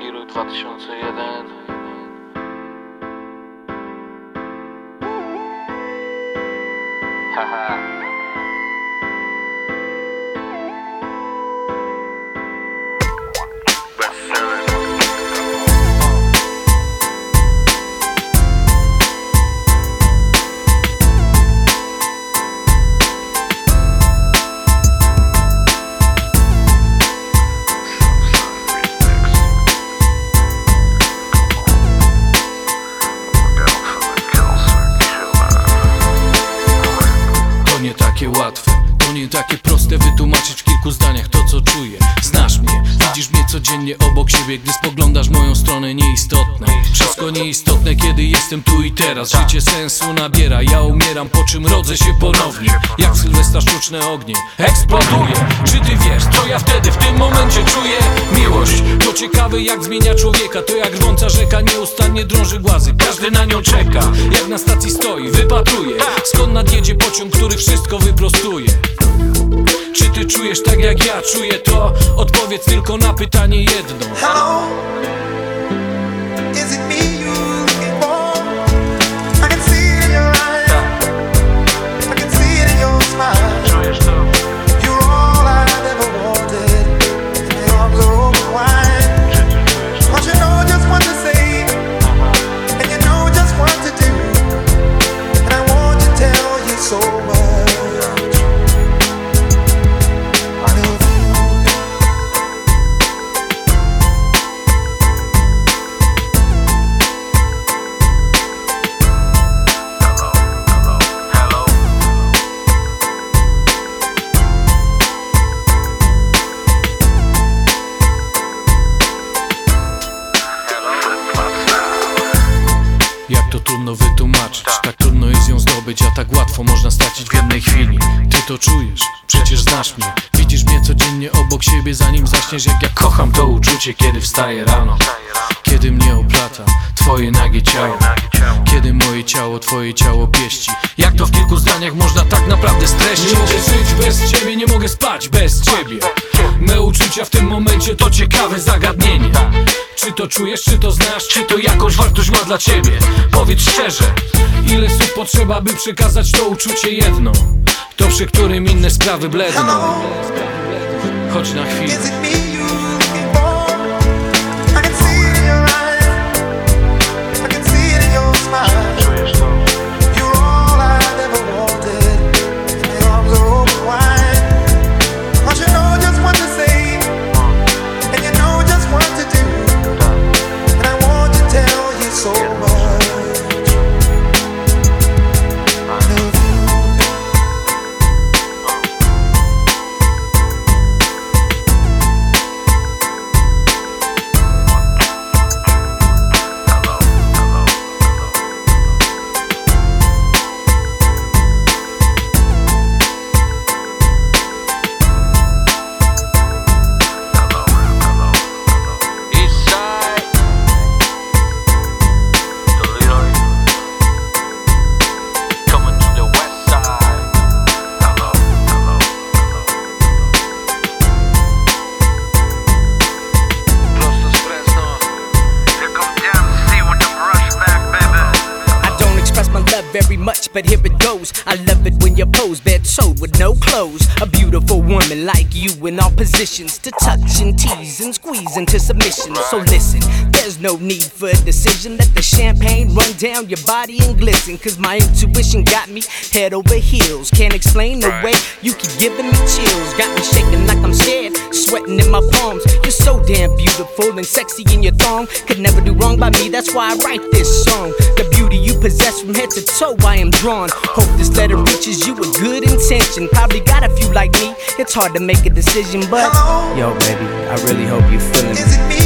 Giruj 2001 Haha proste wytłumaczyć w kilku zdaniach to co czuję. Znasz mnie, widzisz mnie codziennie obok siebie, gdy spoglądasz moją stronę nieistotne. Wszystko nieistotne, kiedy jestem tu i teraz. Życie sensu nabiera, ja umieram, po czym rodzę się ponownie. Jak Sylwestra sztuczne ognie, eksploduje. Czy ty wiesz, co ja wtedy w tym momencie czuję? Miłość, to ciekawe jak zmienia człowieka. To jak rwąca rzeka nieustannie drąży głazy. Każdy na nią czeka, jak na stacji stoi, wypatruje. Skąd nadjedzie pociąg, który wszystko wyprostuje Czy ty czujesz tak jak ja czuję to? Odpowiedz tylko na pytanie jedno Hello, is it me you? I can see it in your eyes. I can see it in your smile. Czujesz to? You're all I've ever wanted. And arms are open wide. Don't you know just what to say? And you know just what to do. And I want to tell you so much. Trudno wytłumaczyć Tak trudno jest ją zdobyć, a tak łatwo można stracić w jednej chwili. Ty to czujesz, przecież znasz mnie. Widzisz mnie codziennie obok siebie zanim zaśniesz Jak ja kocham to uczucie, kiedy wstaję rano. Kiedy mnie oplata twoje nagie ciało. Kiedy moje ciało, twoje ciało pieści. Jak to w kilku zdaniach można tak naprawdę streścić? Nie mogę żyć bez ciebie, nie mogę spać bez ciebie. Me uczucia w tym momencie to ciekawe zagadnienie Czy to czujesz, czy to znasz, czy to jakąś wartość ma dla ciebie? Powiedz szczerze, ile słów potrzeba by przekazać to uczucie jedno? To przy którym inne sprawy bledną. Chodź na chwilę but here it goes. I love it when you pose bare toed with no clothes. A beautiful woman like you in all positions to touch and tease and squeeze into submission. So listen, there's no need for a decision. Let the champagne run down your body and glisten. Cause my intuition got me head over heels. Can't explain the way you keep giving me chills. Got me shaking like I'm scared, sweating in my palms. You're so damn beautiful and sexy in your thong. Could never do wrong by me, that's why I write this song. The beauty you possess from head to toe, I am drawn. Hope this letter reaches you with good intention. Probably got a few like me, it's hard to make a decision, but yo, baby, I really hope you're feeling it me